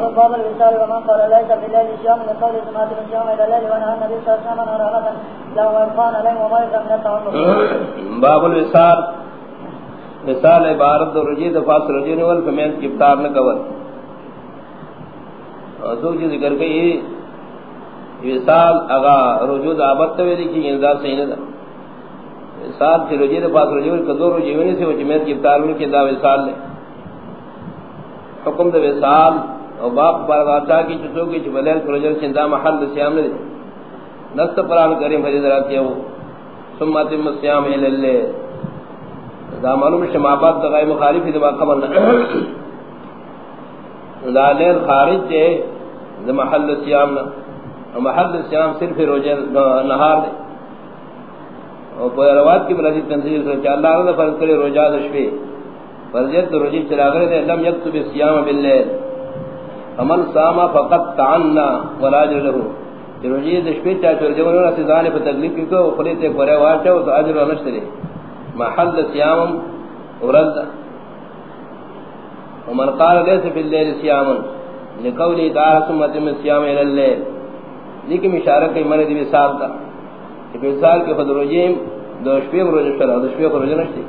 باب الوصال ومن قال ليس صيام من قول سمعت من صيام الى الليل ونهى النبي صلى الله عليه وسلم عن له عليه من باب الوصال. وصال عبارت رجی دفاس رجی نول فمین کی افطار نہ کور ذکر کئی وصال اغا رجود آبت تو لکھی یعنی انذار صحیح نہ وصال سے رجی دفاس رجی نول کدو رجی ونی سے وجمعیت کی افطار میں کی دا وصال لے۔ حکم وصال او باپ پر واچا کی چتو کی چبلل پروجر چندا محل سیام نے نست قران کریم فرید راتی ہو ثم تم سیام الى دا معلوم شما بعد غیر مخالف دما خبر نہ دا لین خارج دے، دا محل سیام نہ. محل سیام صرف روزہ نہار دے. اور کوئی روایت کی بلادی تنظیر سے اللہ نے فرض کرے روزہ دشوی فرضیت روزی چلا کرے لم یکتب الصيام باللیل. فمن صام فقط تعنا ولا اجر له دشپی چا چور جو نہ سزان پر تکلیف کی کو خلی تے کرے واچو تو اجر نہ شری محل صيام ورد. ومن قال ليس في الليل صيام. لقوله تعالى ثم تم الصيام الى الليل. لیکن اشارہ کہ مرے دی صاحب کا. کہ مثال کے خود روزیم دوشپی روزہ شرع دوشپی روزہ نشتی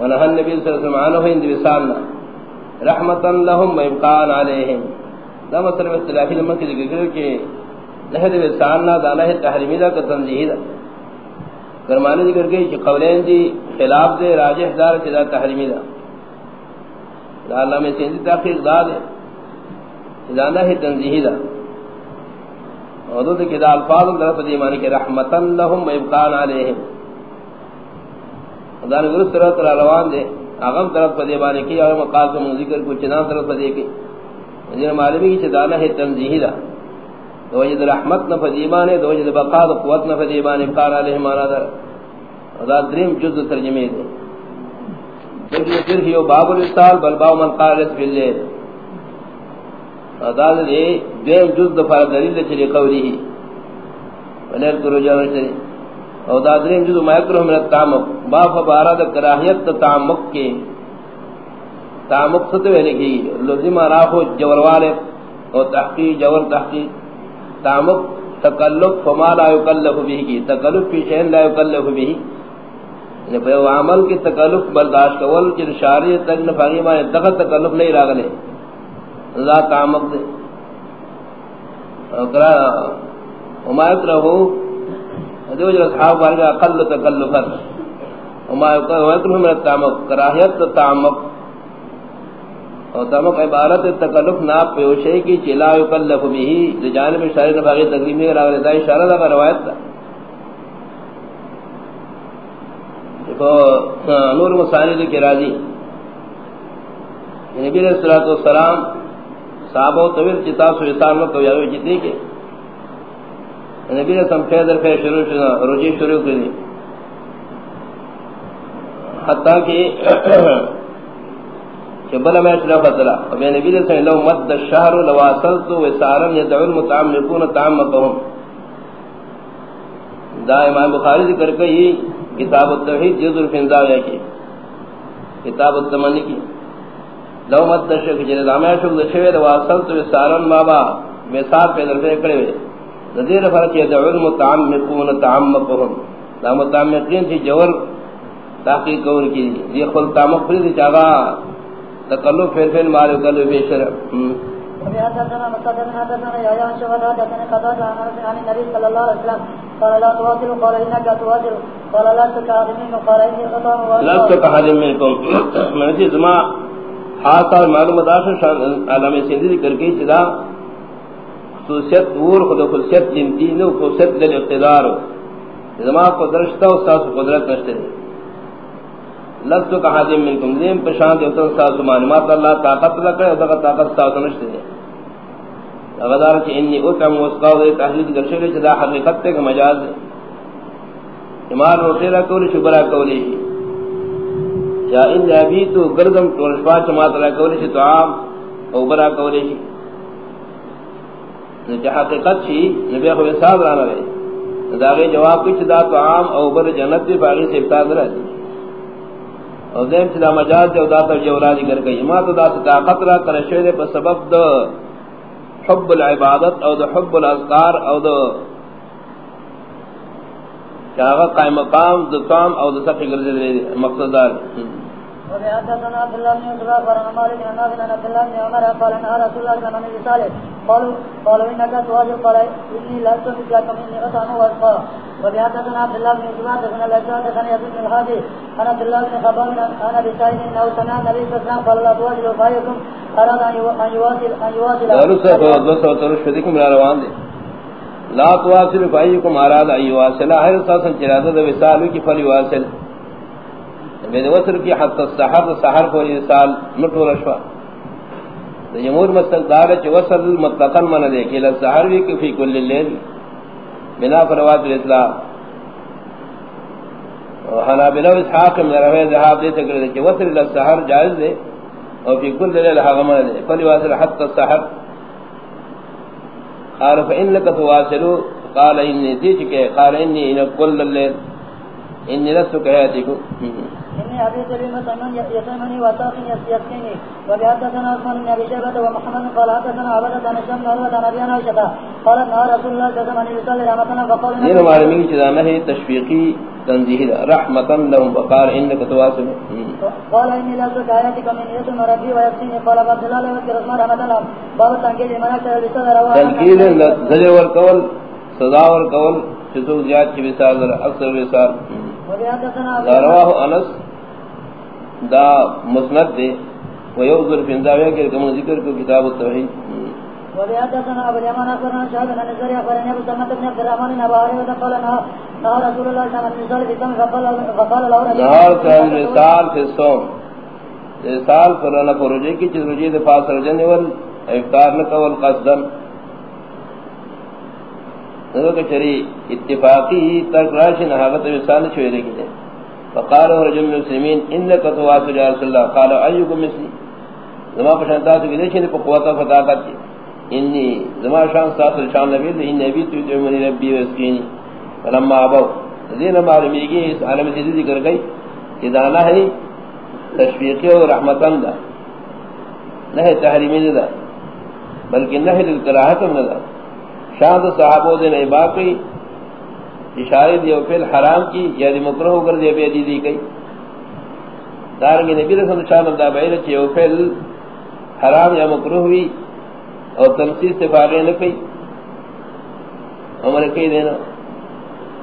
ونہا النبی صلی اللہ علیہ وسلم عنہ ہند وصالنا رحمتا لهم وابقاء علیہم. دا مطلب مسئلہ اختلافی لمن کی ذکر کرو کہ نہد وصالنا دا نہد تحریمی دا کا تنزیہی دا۔ کرمانی ذکر گئی کہ قولین دی خلاف دے، راجح دار چدا تحریمی دا۔ دا اللہ میں سیندی تحقیق دا دے۔ چدا نہد تنزیہی دا۔ حدود کی دا الفاظ در فدی معنی کہ رحمتا لهم وابقاء علیہم۔ دان گرس طرف تر روان دے۔ اغم طرف فدی معنی کی اور مقال کو ذکر کو چنان طرف فدی کی۔ یہ معلومی کی چدانہ ہے تنزیہی دا۔ دو جد رحمت نہ فدی معنی دو جد بقا و قوت نہ فدی معنی علیہ معنی در دا دریم جز ترجمے دے۔ پھر ہی باب الرسال بل باب من قال رس باللیل دا دے دیم جز دفع دلیل چلی قولی ہی۔ ونیر کرو جانا چلی او دا دریم جز مایکرہ من التعمق۔ باف بارا دا کراہیت تعمق کے۔ تعمق ستوے لگی لزم راہو جور والے او تحقیق جور تحقیق. تعمق تکلف فما لا یکلف بھی کی. تکلف فی شہن لا یکلف بھی یعنی عمل کی تکلف برداشت کول چر شاری تک نفاقی مانے دخل تکلف نہیں راگلے لا تعمق دے اقرا وما یکرہو دو جو اصحاب بارگا اقل تکلفت. وما یکرہو من التعمق کراہیت تعمق. اور تعمق عبارت تکلف ناب پیوشے کی چلا یکلف بھی جانب شاری نفاقی تقریب نہیں راگلے دا اشارہ دا روایت دا نور مسانی کے راضی۔ نبی علیہ الصلوۃ والسلام صحابہ طویل کتاب سے وصال میں تو یاوی جتنی کے نبی نے سم فیض فیض شروع شروع رجی شروع کی۔ حتیٰ کہ کہ بلا میں شرف اطلاع اب نبی نے سمجھ لو مد الشہر لواصلت وصالا يدعو المتعمقون تعمقهم دا امام بخاری ذکر کئی، کتاب التوحید جز الفنزاویہ کی. کتاب التمنی کی. لو مد دشک جن دامے شو دشوی دو واصل تو سارن بابا مثال پہ درفے کڑے ہوئے ندیر فرق یہ المتعمقون تعمقهم دا متعمقین تھی جور تحقیق کور کی. یہ خل تعمق فرید چاہا تکلف پھر پھر مارے کلو بے شرف وفي حدثنا مسدد حدثنا يا يا شهد حدثنا قضاء عن النبي صلى الله عليه وسلم قال لا تواصل قال انك تواصل قال لا تكاذبين قال اني خطا لا تكاذب منكم میں زما خاص اور معلومات شان علامہ سندھی کر کے چدا خصوصیت اور خود خصوصیت جنتی نو خصوصیت دل اقتدار زما کو درشتہ استاد قدرت نشتے لست کا حاضر منکم زیم پشان دے اتن ساس معلومات اللہ طاقت لکھے او دغه طاقت ساس نشتے دے۔ اغدار کہ انی اتم وسقاو دے تحلیل درشے چدا حقیقت تے کا مجاز ہے ایمان روٹے را کولی شبرا کولی۔ یا ان ابی تو گردم تورشپا چمات را کولی چھ تو عام او برا کولی چھ۔ حقیقت چھ نبی خو حساب رانا رہے۔ داغے جواب کچھ دا تو عام او بر جنت دی باغی سے ابتاد رہے اور دیم چلا مجاز دے دا تا جورا ذکر کئی ما تو دا طاقت را کرشوے دے پر سبب دا حب العبادت او دا حب الاذکار او دا چاہا قائم مقام دو تام او دا سقی گرزی دے مقصد دار. وحدثنا عبد الله بن يوسف اخبرنا مالك بن نافع عن عبد الله بن عمر قال ان رسول الله صلى الله عليه وسلم قالوا قالوا انك تواجه قال اني لست مثلكم اني اطعم واسقى وحدثنا عبد الله بن يوسف اخبرنا الاشعث عن يزيد بن الهادي عن عبد الله بن خباب عن ابي سعيد انه سمع النبي صلى الله عليه وسلم قال لا تواجه فايكم اراد ان يواصل ان يواصل دو سو ترشدكم لا روان دي لا تواصل فايكم اراد ان يواصل هر اساسا چرادہ دو وصال کی فلی واصل بین وصل کی حتی السحر سحر کو انسان مٹو رشوا جمہور مسلک دار چ وصل مطلقا من دے کہ السحر بھی کہ فی کل لیل بنا فروات الاسلام۔ وحنا بلا اسحاق من رواه ذهاب دے تکر کہ وصل السحر جائز دے اور فی کل لیل حغم دے۔ فلی واصل حتی السحر قال فإنك تواصلوا قال انی إني تيجك قال إني إن كل الليل إني لست كهاتكم إني أبي سليم سمن يسمني وساق يسكني وبحدثنا عثمان بن أبي شيبة ومحمد قال حدثنا عبدة عن الشام قال عن أبي وشتا قالت نهى رسول الله صلى الله عليه وسلم فقال یہ معلومی کی چیزانا ہے تشفیقی تنزیح رحمتا لهم فقال انك تواصل قال اني لا اشك اياتك من يسم ربي ويكفيني قال عبد الله وذكر اسماء رحمتنا باب تنكيل المناكب لسنة رواه تنکیل زجر والقول صدا والقول چسو زیاد کی مثال اکثر دا رواه انس. دا مسند دے و یو ذر فنداویہ کے کم ذکر کو کتاب التوحید. وبيحدثنا ابو اليمان اخبرنا شهاب بن الزري اخبرني ابو سلمة بن عبد الرحمن بن ابي هريره قال نهى رسول الله صلى الله عليه وسلم في الصوم فقال له رجل. نهار كان مثال في الصوم. مثال فرنا فرجے کی چیز رجی دفاع سرجن ول افطار نہ قول قصدا نو کہ چری اتفاقی ترک راشن حالت مثال چھوئے دے کی فقال رجل من المسلمين انك تواصل يا رسول الله. قال ايكم مثلي؟ زما پشانتا تو کہ چھنے قوت فتا کرتی انی زما شان ساتھ شان نبی ان نبی تو تو من ربی وسکین فلما ابو دین معلومی کی اس عالم سے ذکر گئی کہ دانا ہے تشفیقی و رحمتن دا. نہ تحریمی دا، بلکہ نہ للکراہت نہ دا. شان صحابہ نے باقی اشارے دیو فعل حرام کی یا دی مکروہ کر دے بے دی دی کئی دارنگی نبی رسول اللہ شان دا بہر چے او فعل حرام یا مکروہ ہوئی اور تنسیز سے فارغ نہ کئی عمر کئی دینا۔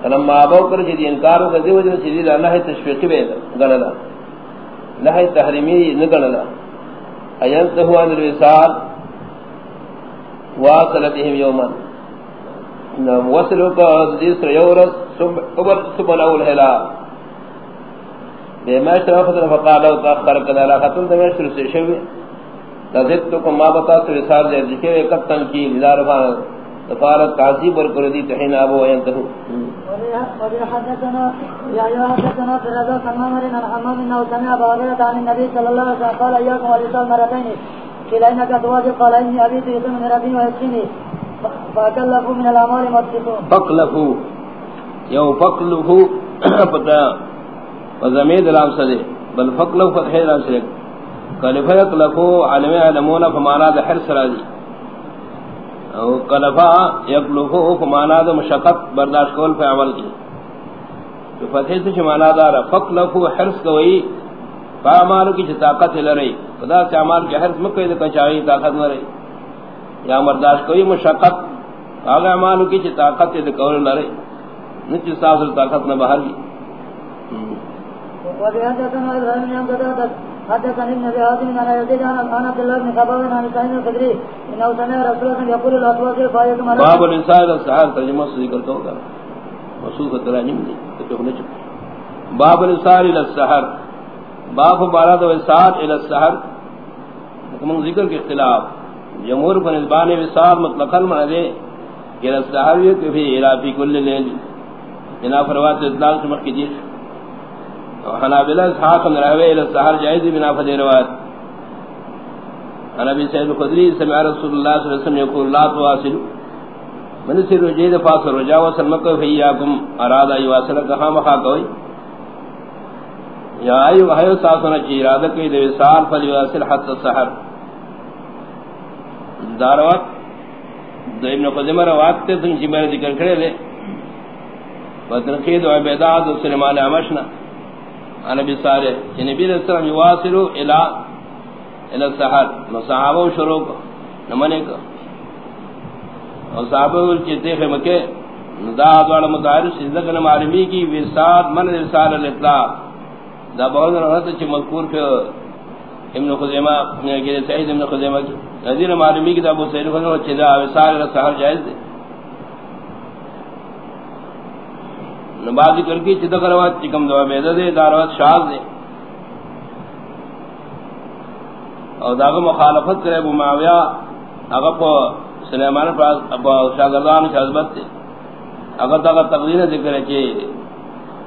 فلما آباو کر چے دی انکارو کر دی وجہ چے دی اللہ تشفیقی بے گنلا نہ تحریمی نہ گنلا اینتہو عن الوصال واصلتهم یومان وصل کا حدیث یورس قبل سبل اول ہلا۔ بے ماشر وقت فقال او تاخر کذا لا قتل دمشق سے شوی۔ لذتكم ما بتا تو رسال دے ذکر ایک تنقید ادار فان فارت تعذیب اور کر دی تہین ابو ينتهو حدثنا يا يا حدثنا في رضا كما مرنا حمام انه سمع ابو عن النبي صلى الله عليه وسلم قال اياكم ولسان مرتين كلا انك تواجه جی قال اني ابيت يسمى ربي ويسكني فاكلفوا من الامر مدفقون فقلفوا یو فقلفوا پتا وزمید الام صدی بل فقلفوا فتح الام صدی قلفا یقلفوا علمی علمونا فمانا دا حرس راضی۔ او قلفا یقلفوا فمانا دا مشقت برداشت کول فی عمل کی۔ تو فتح سے شمانا دارا فقلفوا حرس کوئی فامالو کی چھ طاقت لرئی خدا سے عمال کی حرس مکوئی دا کچاوی طاقت لرئی یا مرداش کوئی مشقت آگا اعمالو کی چی طاقت دے کول لرے نچی ساسر طاقت نہ بہر گی۔ وبحدثنا ابراهيم بن عبد حدثني ابن ابي عاصم عن يزيد عن عبد الله بن خباب عن سعيد الخدري انه سمع رسول الله يقول الاطواق فايكم باب الانسان السحر ترجمہ سے ذکر کرو گا۔ مسعود تراجم دی تو ہونے چاہیے باب الانسان الى السحر۔ باب بارد الانسان الى السحر۔ من ذکر کے اختلاف جمہور پر نسبان وصال مطلقا معنی کہ السحر کہ بھی الى کل لیل بنا فروات اطلاق سے مخی دیش حنابلہ اسحاق نراوی الى السحر جائز بنا فدی روایت۔ نبی سید خدری سمع رسول اللہ صلی اللہ علیہ وسلم یقول، لا تواصل من سر رجید فاصل رجا وسلمک فیاکم ارادہ یواصل کہاں مخا کوئی یا ایو ایو ساسنا چی ارادہ کوئی دے وصال فلیواصل حتی السحر داروات دو ابن خزیمہ روات تے سنگ چی ذکر کرے لے۔ وتنقید عبیدات و سلمان عمشنا نبی صالح کہ نبی علیہ السلام یواصلو الى الى السحر نو صحابہ شروع کو نمانے کو۔ اور صحابہ چیتے خیمکے دا دوار متعارف سیدکن معلومی کی وساد، من رسال الاطلاق۔ دا بہت رہتا چی مذکور پہ ابن خزیمہ سعید ابن خزیمہ کی۔ نظیر معلومی کی ابو سعید خزیمہ چی دا وسال السحر جائز دے. نباد ذکر کی چدہ کروات چکم دعا بیدہ دے داروات شاز دے. اور داغا مخالفت کرے ابو معاویہ اگر پا سلیمان پا شاگردان شازبت دے. اگر داغا تقدیر ذکر ہے کہ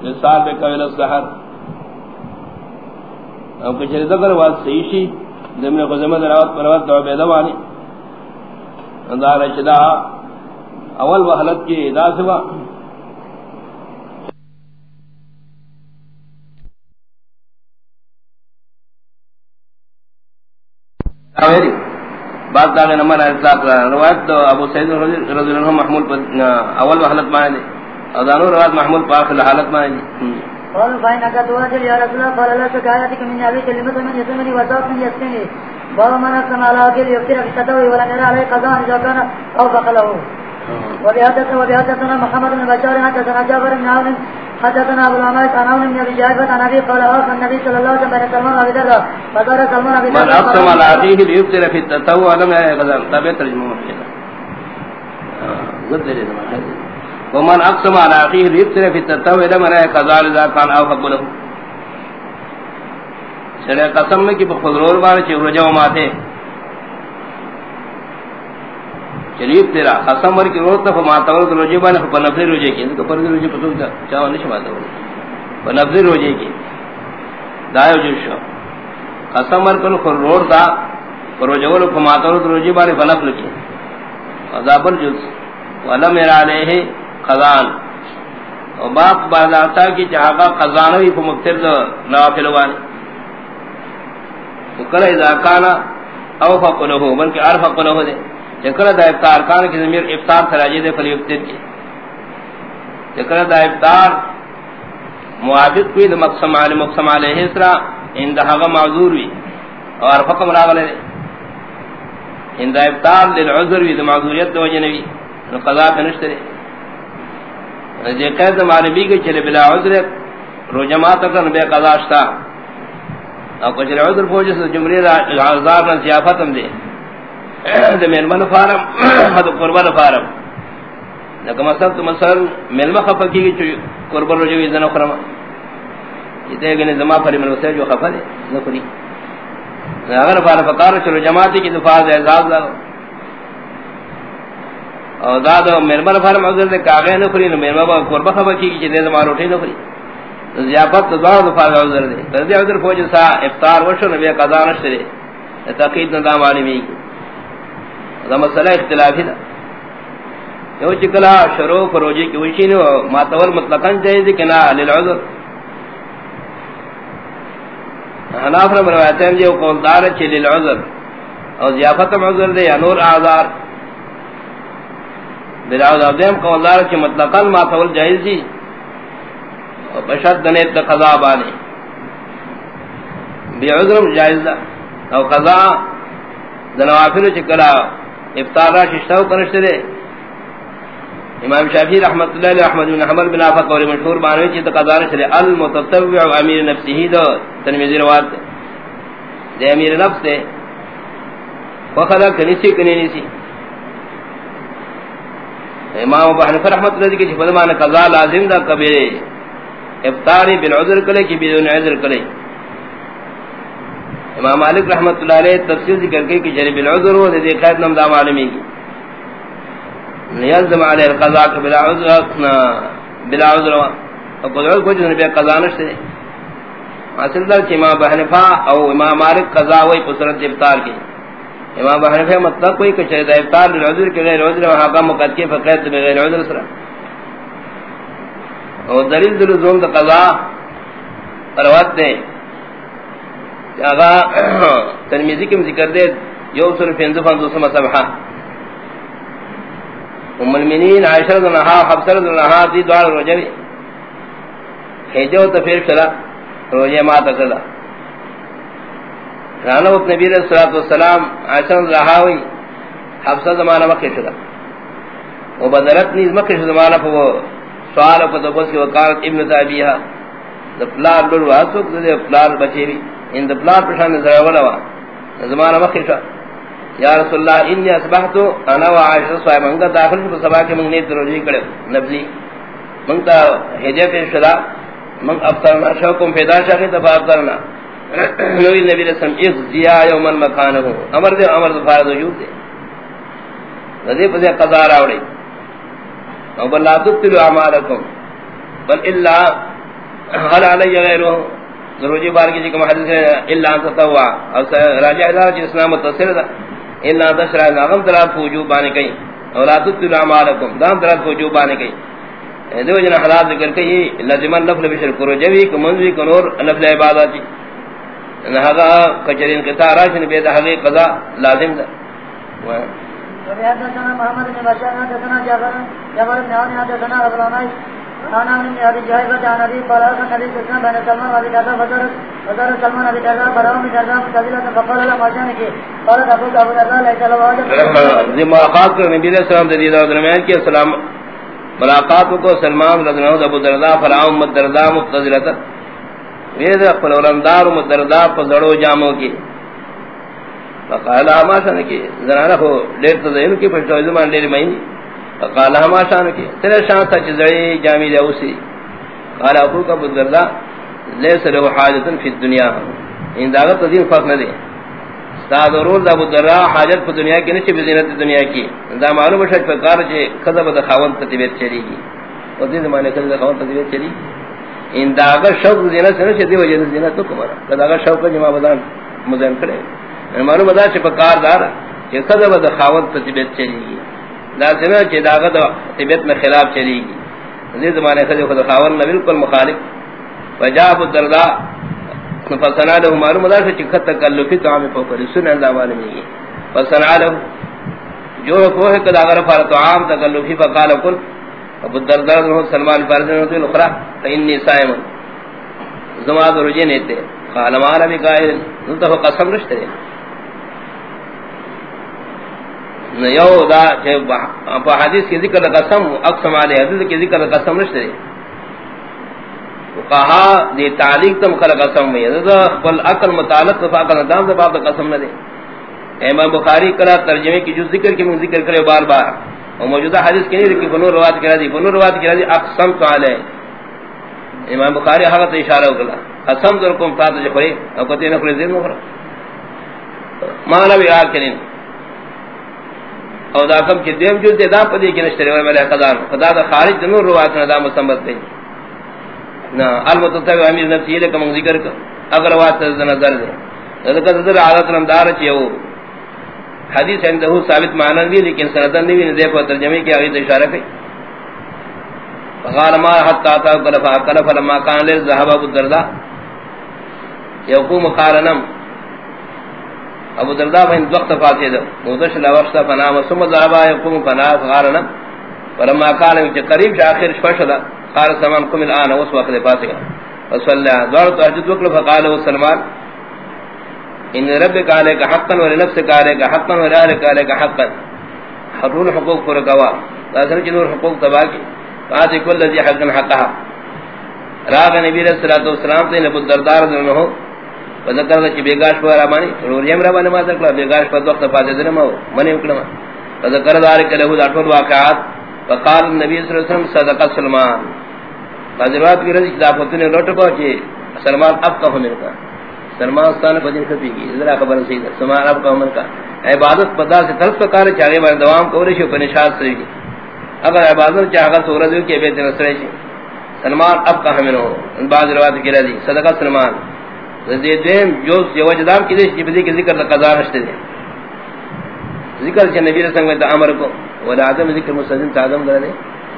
مثال بے قویل السحر اور کچھ ردہ کروات سیشی دمن خزمہ دراوات پروات دعا بیدہ وانی. اندار چدہ اول وحلت کی ادا سوا. اویری بعد داغے نمبر اطلاق روایت تو ابو سعید رضی اللہ عنہ محمول اول حالت مانے دے ادانو روایت محمول پا حالت مانے دے قال فإنك تواجه يا رسول الله قال لا شكايتك من أبي كلمة من يسمني وزاق من يسكني بابا من أسلم على أكل يفتر في التدوي ولم يرى عليه قضاء إذا كان أوفق له. وبهدثنا وبهدثنا محمد بن بشار حدثنا جابر بن عون حدثنا ابو العماس عن عون بن ابي جعفر عن ابي قال اوصى النبي صلى الله عليه وسلم بين سلمان وابي ذر فقال سلمان ابي ذر من اقسم على اخيه ليفتر في التدوي ولم يرى قضاء تابع ترجمه مختصر قدر ومن اقسم على اخيه ليفتر في التدوي ولم يرى قضاء اذا كان او اوفق له. سڑے قسم میں کہ بخضرور بارے چھے رجو ماتے. شریف تیرا قسم ور کی روت نہ ماتور تو رجو بنے پر نفر روجے کی تو پر روجے پتو کا چاو نہیں ماتا پر نفر روجے کی۔ دایو جو شو۔ قسم ور کن خر روڑ دا پر رجو ول ماتور تو رجو بنے فنف لکی عذابر جز ولا میرا علیہ قضان. اور باپ بازاتا کی جہاں قضان ہوئی کو مقتر نوافل وانی. وکلا اذا کانا اوفق له بلکہ ارفق له دے. ذکر دا افطار کان کی ضمیر افطار تراجی دے فلی افطر کی. ذکر دا افطار موافق کوئی دا مقسم علی مقسم علیہ اسرا اندہاغا معذور وی. اور ارفق مراغلے دے. اندہ افطار للعذر وی، دا معذوریت دا وجنوی قضا پنشت دے. جے قید معلومی کے چلے بلا عذر رو جماعت کرن بے قضا شتا. او کچھ عذر پوجس جمری عذاب نہ ضیافت ہم دے دے ملمن فارم حد قربان فارم. لکہ مثلا تو مثلا ملمہ خفا کی گئی قربان رجو ایزن اخرم یہ تے گنے زمان پر ملو سے جو خفا دے نفری اگر فارم فقار چلو جماعتی کی دفاع دے اعزاز لگو او داد ملمن فارم عذر دے کاغے نفری نو ملمہ قربان خفا کی گئی دے زمان روٹی نفری زیافت تو دوار دفاع عذر دے کردی عذر فوج سا افطار وشو نبی قضا نشترے تقید ندام عالمی کی دا مسئلہ اختلافی دا یو چکلا شروع فروجی کی وشی نو ماتور مطلقاً جائز کنا للعذر. حناف نے بروایتے ہیں جو قولدار چی للعذر. او زیافت عذر دے یا نور آزار بلعذر دیم قولدار چی مطلقاً ماتور جائز دی. اور بشد دنیت دا قضا بانے بی عذرم جائز دا. او قضا دنوافل چکلا افطار را ششتاو کنشتے دے. امام شافی رحمت اللہ علیہ احمد بن حمل بن آفا قولی مشہور بانوی چیتا قضا نشتے المتطوع امیر نفسی دو تنمیزی رواد دے. دے امیر نفس دے. وخدا کنیسی کنینیسی. امام ابو حنیفہ رحمۃ اللہ کی فرمان قضا لازم دا کبھی افطاری بالعذر کلے کی بدون عذر کلے امام مالک رحمۃ اللہ علیہ تفسیر ذکر کی کہ جری بالعذر ہو دے قید نام دا معلومی کی یلزم علی القضاء بلا عذر بلا عذر او قضا کو جن بے قضا نشتے۔ اصل دا کہ امام حنیفہ او امام مالک قضا وہی پسرت افطار کی امام حنیفہ مطلب کوئی کہ چاہے افطار بالعذر کے غیر عذر وہاں کا مقد کے فقید بغیر عذر سرا۔ اور دلیل دل زوم دا قضا روات دے۔ اگا ترمیزی کم ذکر دے، یو سر فینزو فانزو سما سبحا ام المنین عائشہ رضی اللہ عنہا حفصہ رضی دی دوار روجہ بھی۔ خیجو تفیر شلا روجہ ما تکلا رانا نبی علیہ السلام عائشہ رضی اللہ عنہا حفصہ زمانہ مکہ شلا و بدرت نیز مکہ شلا زمانہ پا وہ سوال پا دبس کی وقارت ابن تابیہ دفلار لڑو آسوک دے فلار بچے بھی۔ ان دفلار پشان نظر اولا زمانہ مکہ شلا یا رسول اللہ، انی اصبحتو انا و عائشہ صاحب، منگا داخل کو سبا کے منگ نیت کرے۔ نبلی۔ منگتا ہجے پہ شدا منگ افطرنا شوکم پیدا شاکی تفا افطرنا نوی نبی رسم ایک زیا یومن مکان ہوں امر دے، امر دفارد وجود دے۔ ندی پسے قضا راوڑی او بل لا تبتلو اعمالکم، بل الا حل علی غیرو روجی بار کی جکم جی حدیث ہے، الا تطوع۔ او راجع ادارہ جی اسلام متصر دا۔ الا دشرا نغم درات وجوب بانے کئی اور لا تتلوا اعمالکم۔ دام درات وجوب بانے کئی دو جن حالات ذکر کئی لازم نفل بشر کرو جوی کو منزوی کو نور نفل عبادت جی۔ نہ ہا کچرین قطع راشن بے دہلی قضا لازم محمد بن بشار جابر جابر انا سلمان سلمان ابو ابو ذي ملاقات کو نبی علیہ السلام دے دیدہ درمیان کی سلام ملاقات کو سلمان رضی اللہ عنہ ابو درداء فراء امت درداء متزلة وید اقبل ورندار امت درداء فزرو جامو کی۔ فقال ما شانك زنانہ کو دیر تزین کی پشتو زمان دیر مہینی قال ما شان کی، تیرے شان تھا جزئی جامی دے اسی قال ابو کا بزرگا ليس له حاجت فی الدنیا۔ ان دعوت تدین فرق نہ دے استاد رول ابو درا حاجت په دنیا کې نشي بزینت دنیا کی۔ دا معلوم شت پر کار چې خذب د خاون تطبیت چلی گی۔ او دې زمانه کې د خاون تطبیت چلی گی۔ ان دا اگر شوق زینت سره چې دی وجه زینت تو کومه یعنی دا اگر شوق جما بدن مزن کړي معلوم دا چې په کار دار چې خذب د خاون تطبیت چلی گی لازم ہے کہ داغت طبیعت میں خلاف چلی گی اسی زمانے سے خود خاون نہ بالکل مخالف. وجاب الدرداء فسنا له معلوم ہے کہ چکھت تکلفی کام کو کر سن اللہ والے میں فسنا له جو کو ہے کہ اگر فرض عام تکلفی فقال قل ابو الدرداء نے سلمان فرض نے الاخرى فاني صائم. زماد رجے نے تے قال ما لم قائل. تو قسم رشتے یو دا کہ حدیث کی ذکر قسم، اقسم علی حدیث کی ذکر قسم نشتے کہا دی تعلیق تم خلق قسم میں. دا بل عقل متعلق فاقل ندام دا باب قسم نہ دے. امام بخاری کرا ترجمے کی جو ذکر کی من ذکر کرے بار بار. اور موجودہ حدیث کی نہیں کہ بنو روایت کرا دی بنو روایت کرا دی اقسم تو علی. امام بخاری حقت اشارہ کرا قسم در کم فاتح جفری او کتے نہ کرے ذہن مخرا مانا بھی آکرین او دا کم چې دیم جو دے دا پدې کې نشته وای مله قدار خدا دا خارج د نور روایت نه دا مستمت دی. نا المتتب امیر نفسی له کوم ذکر کا اگر وات د نظر دے دا کده در عادت رمدار چې یو حدیث یعنی عنده ثابت معنی دی لیکن سندن نہیں نے دے په ترجمه کې هغه اشارہ کوي فقال ما حتى تا کلفا کلفا لما كان للذهب ابو الدرداء۔ يقوم قارنم ابو درداء بن وقت فاتح ده مودش لا وقت فنا ثم ذهب يقوم فنا فقارنا فلما قال ان قريب اخر فشل قال سلمان قم الان وس وقت فاتح فصلى دور تهجد وقت فقال سلمان ان رب ربك عليك حقا ولنفسك عليك حقا ولأهلك عليك حقا۔ حرون حقوق فرقوا لازم جنور حقوق تباكي فاتح كل ذي حق حقها راغ نبی صلی اللہ علیہ وسلم نے ابو الدرداء رضی اللہ عنہ وذکر دا چی بیگاش پر آمانی۔ روریم را بانی ما ذکر بیگاش پر وقت فاتح دنم ہو۔ منی اکڑم وذکر دارک لہو دا واقعات۔ فقال النبی صلی اللہ علیہ وسلم صدق سلمان۔ حضرات کی رضی دا فتو نے لوٹ کو چی سلمان اب کا ہونے کا سلمان ستان پجن خفی کی، ذرا خبر سید سلمان اب کا ہونے کا۔ عبادت پدا سے طرف کا کار چاہے بار دوام کو رشو پنشاد سری کی اگر عبادت چاہا سورت کی بیت نصرے چی سلمان اب کا ہمیں ہو ان بعض روایت کی رضی۔ صدقہ سلمان دے دین جو یہ وجدان کی دے بدی کے ذکر قضا نشتے دے۔ ذکر کہ نبی رسول میں امر کو۔ ولا عدم ذکر مستدین تعظم کرے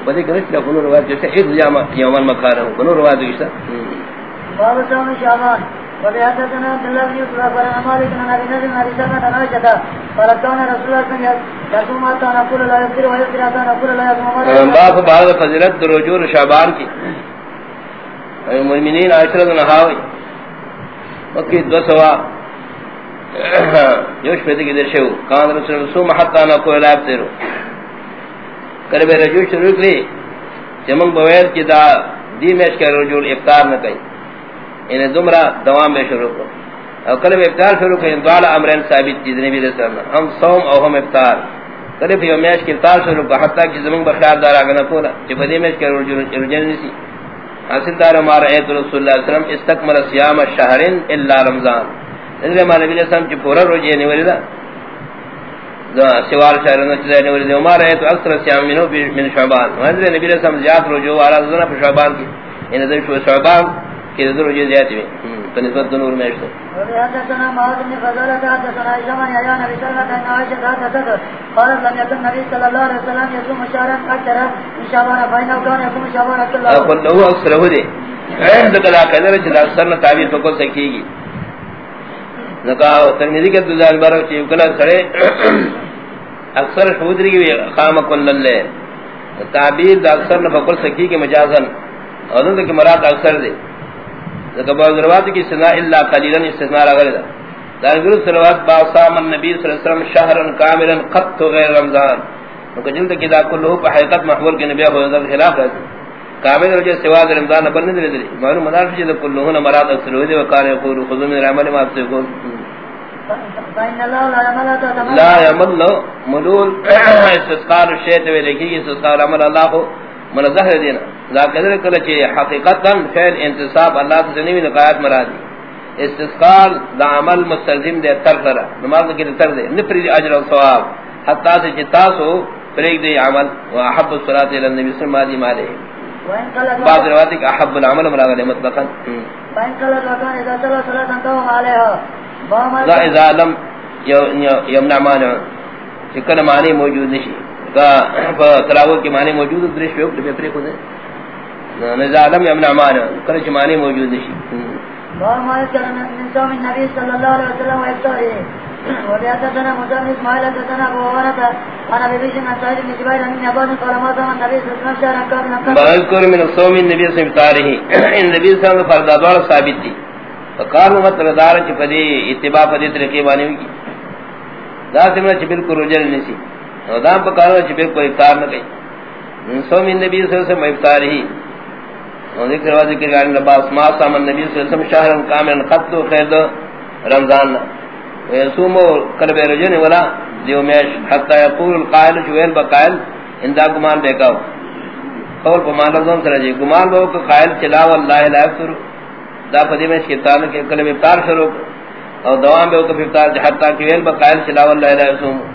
بدی کرے کہ کنو روایت جیسے ایک جامع یوم مکار ہو کنو روایت جیسا باب سام شعبان وبحدثنا عبد الله بن يوسف مالك عن عن سلمة عن عائشة كان رسول الله صلى الله عليه وسلم يصوم حتى نقول لا يفطر ويفطر حتى نقول لا يصوم باب بعض رجوع شعبان کی. المؤمنین عشرۃ نہاوی وکی دو سوا یوش پیدا کی در شو کان رسول اللہ، صوم حتى نقول لا يفطر کرے رجوع شروع کی کی دا دی میش کے رجوع افطار نہ کئی انہیں دمرا دوام میں شروع کرو اور کلب افطار شروع کریں دوال امرین ثابت چیز نبی علیہ السلام ہم صوم او ہم افطار کلب یو میش کی افطار شروع کرو حتی کہ زمان بخیار دار آگنا کولا چی بدی میش کے رجن نسی حاصل دار ہمارا ایت رسول اللہ علیہ وسلم استقمل سیام الشہرین الا رمضان۔ انہی ہمارا نبی علیہ السلام چی پورا روجی نوری دا سوال شہرین چیزای نوری دا ہمارا ایت اکثر سیام منو من شعبان۔ وانزل نبی علیہ السلام زیاد روجو والا زنا پر شعبان کی۔ انہی دا شعبان کہ ذرا یہ زیادہ ہے۔ تو نسبت نور میں ہے اور حدثنا بن لم يكن النبي صلى الله عليه وسلم يصوم شهرا اكثر من شعبان فإن كان يصوم شعبان الله قل له اكثر هو دي عند قدر اثر تعبیر تو کو سکی گی۔ نکا ترمذی کے دزال بارو چ کلا سڑے اکثر کی قام کل تعبیر دا اکثر نہ سکی کے مجازن۔ اور ان کے مراد اکثر دے۔ بعض روایت کی استثناء الا قليلا استثناء غیر دا دار گرو روایت با صام النبي صلی اللہ علیہ وسلم شهرا كاملا قط غیر رمضان. تو جلد کی دا کلو په حقیقت محور کے نبی ہو دا خلاف ہے کامل وجہ سوا رمضان پر نہیں دے معلوم مدار سے کلو نہ مراد اکثر ہوئے وقال يقول خذ من العمل ما تقول لا يمل ملول استسقال الشيء تو لکھی استسقال عمل اللہ کو منظہ دینا. ذاکر کل چے حقیقتا فعل انتصاب اللہ سے نہیں نقایت مرادی استسقال دا عمل مستلزم دے تر کرا نماز کی تر دے. نفری اجر و ثواب. حتی سے جتاسو فریق دے عمل. و احب الصلاة الى النبی صلی اللہ علیہ وسلم. بعض روایت کہ احب العمل مراد علیہ مطلقا. وان قال وكان اذا صلى صلاه انتهى عليها. لا اذا لم يمنع مانع. کہ معنی موجود تلاوت کے معنی موجود درش پہ اوپر پہ کو دے۔ نظام یمنع معنی کرچ معنی موجود نہیں بار ما کرن من صوم النبي صلى الله عليه وسلم ويفتره وبيعتنا مدام اسماعيل تتنا بوارتا انا بيش من سائر من جبائر من ابان قال ما دام النبي صلى الله عليه وسلم كان بذكر من صوم النبي صلى الله عليه وسلم النبي صلى الله عليه وسلم فرض دوار ثابت تھی وقال دار چ پدی اتباع پدی طریقے معنی کی۔ ذات میں چ بالکل رجل او دام پکارو چھ بے کوئی افطار نہ کئی۔ سو من نبی صلی اللہ علیہ وسلم افطار ہی۔ اور ذکر و ذکر گانے لباس ما سامن نبی صلی اللہ علیہ وسلم شہرن کامل قد و خید رمضان ویسومو قلب رجن ولا دیو میش حتی یقول القائل شویل بقائل اندہ گمان بے کاؤ۔ قول پا مان رضان سر جی گمان بہو کہ قائل چلا واللہ لا افطر دا فدی میں شکتان کے قلب افطار شروع۔ اور دوام بہو کہ افطار جی، حتی کیویل بقائل چلا واللہ لا افطر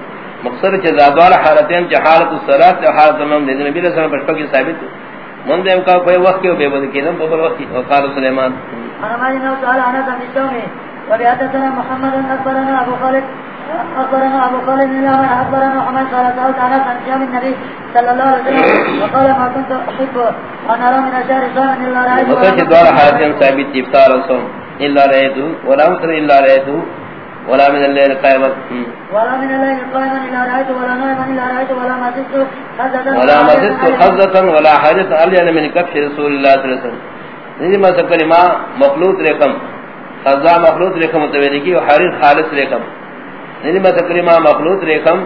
مقصد چ زادوال حالتین چ حالت الصلات و حالت النوم دی نبی وسلم پر ثابت من دے کا کوئی وقت کے بے بد کے نم ببل وقت وقال سلیمان. انا ما نو سوال انا تم استومي ولياتنا محمد اخبرنا ابو خالد. اخبرنا ابو خالد بن عمر. اخبرنا محمد قال انا عن صيام النبي صلى الله عليه وسلم. وقال ما كنت احب ان ارى من اشهر صام الا رايت وقال دوار حالتين ثابت افطار وصوم الا رايت ولا مصر الا رايت ولا من الليل قائما. ولا من الليل قائما الا رايت ولا نائما الا رايت ولا ما زدت حزة ولا حاجة أليان من كفش رسول الله صلى الله عليه وسلم. نجي ما سكر ما مخلوط رقم خزا مخلوط رقم متویدکی وحریر خالص رقم نجي ما ما مخلوط رقم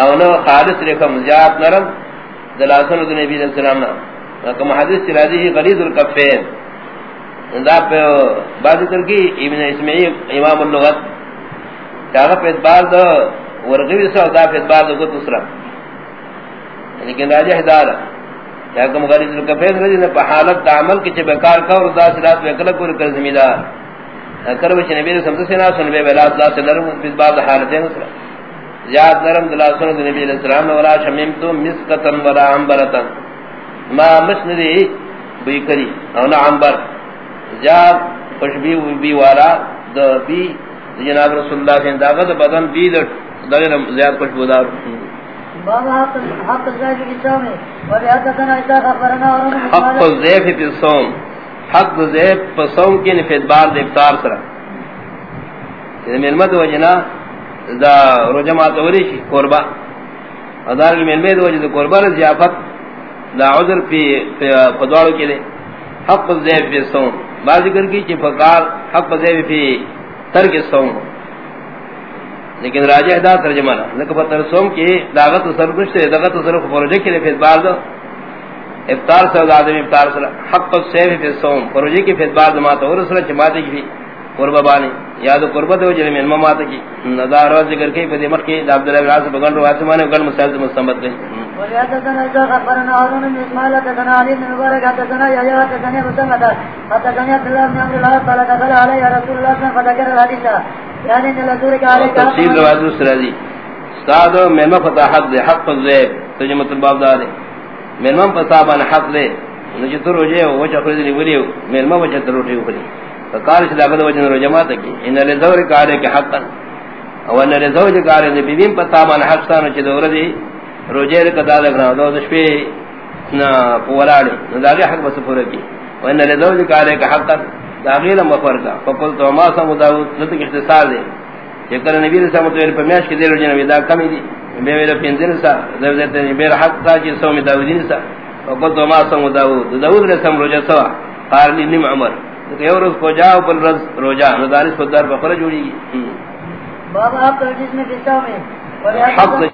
او نو خالص رقم زیاد نرم. دلاسن دو نبی صلی اللہ علیہ وسلم حدیث چلازی ہی غلیظ الکفین دا پہ بعض ترکی ابن اسمعی امام اللغت چاہا پہ اتبار دا ورغوی سا دا پہ اتبار دا گت اسرا لیکن راجہ ہدارہ چاہا کم غریض الکفین رجی نے پہ حالت تعمل کی چھ بیکار کا اور دا سرات بیکلک اور کر زمیدار کرب چ نبی سمت سے نہ سن بے بلا اللہ سے نرم اس بعد حالتیں نصر یاد نرم دلا سن نبی علیہ السلام ولا شمیم تو مسقتن ولا عنبرتن. ما مسندی بی کری او نہ عنبر. جا خوشبی بی والا، د بی جناب رسول اللہ سے داغت بدن بی د دغه زیاد خوشبودار حق الزیف فی الصوم حق الزیف فی الصوم کی نفید بار دے افطار سرا۔ ملمت وجنا دا رجمات شی قربا ادار کی ملمت وجہ دا قربا ضیافت دا عذر فی فدوارو کے لیے۔ حق الزیف فی الصوم بعض ذکر کی چی فقار حق الزیف فی ترک الصوم لیکن راجہ دا ترجمہ نہ لکہ پتر سوم کی دعوت سر کچھ تے دعوت سر کو پروجے کے لیے بعد افطار سے آدمی افطار سے حق السیف فی الصوم. پروجے کی پھر بعد ما تو رسل جماعت کی قربانی یاد قربت ہو جنے من مات کی. نظر ذکر کی پدی مخ کی عبد اللہ بن عاص بغن روایت مانے گن مسائل مستمت گئی ولیات تنا جو خبرنا اورن من اسماعیل تنا علی بن مبارک تنا یا یا تنا مسمت حتى كان عبد الله بن عمرو الله قال قال عليه رسول الله صلى الله عليه وسلم فذكر الحديث نہ لذور کا علی کا تفصیل روایت دوسرا دی استاد میں مفتح حق دے حق دار میں من دے تو روجے وہ چکر دی. وری میں من وجہ فقال سے دعوت وجہ رو جماعت کی ان لذور کا علی کے حق او ان لذور کا علی نے بیبیم پتا بن حق تھا نہ دور دی، روجے کا دا لگنا دو دشپے نہ پولاڑی نہ حق بس پورا کی. وان لذور کا علی کے حق داغیل مفر کا. فقل تو ما سم سمو داود نتک اختصار دے چکر نبی رسا متویر پمیاش کی دیر جنوی دا کمی دی. بے ویدہ پینزر سا دے بیر حق تا چی سومی داودین سا. فقل تو ما سمو داود. داود رسا مروجہ سوا. قار لی نم عمر. یو رز کو جاو پل رز روجہ ندارس پر دار بخرا جوڑی گی۔ بابا آپ تو جس میں حق